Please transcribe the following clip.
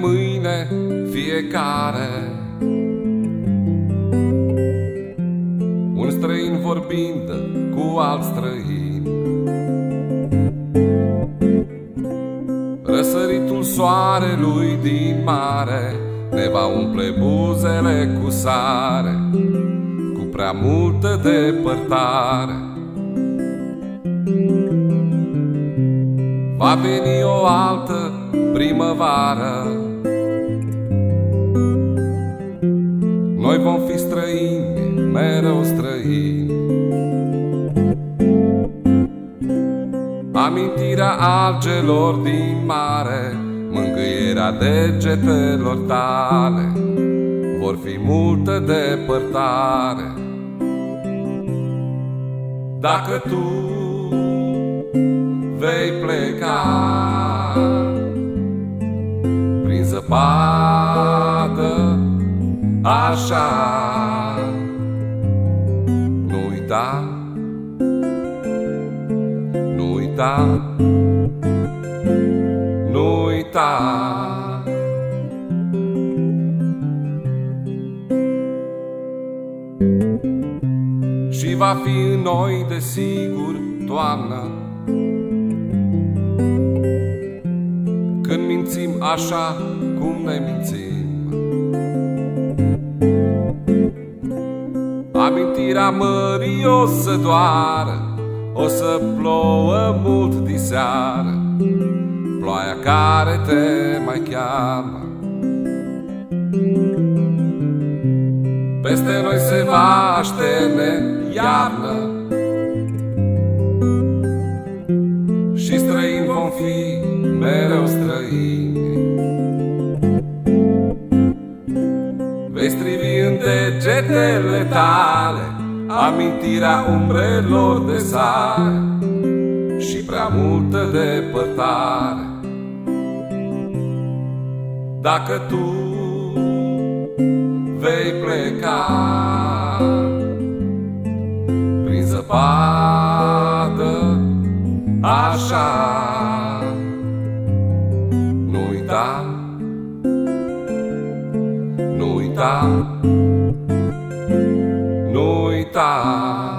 mâine fiecare. Un străin vorbind cu alt străin. Răsăritul soarelui din mare Ne va umple buzele cu sare Cu prea multă depărtare. Va veni o altă primăvară. Noi vom fi străini, mereu străini. Amintirea algelor din mare Mângâierea degetelor tale Vor fi multă depărtare. Dacă tu vei pleca Prin zăpadă așa. Nu uita Nu uita Nu uita. Și va fi în noi, desigur, toamnă. Când mințim așa cum ne mințim? Amintirea mării o să doară O să plouă mult diseară Ploaia care te mai cheamă. Peste noi se va așterne iarnă. Și străini vom fi mereu străini degetele tale Amintirea umbrelor de sare Și prea multă depărtare. Dacă tu vei pleca Prin zăpadă așa Nu uita Nu uita Tá.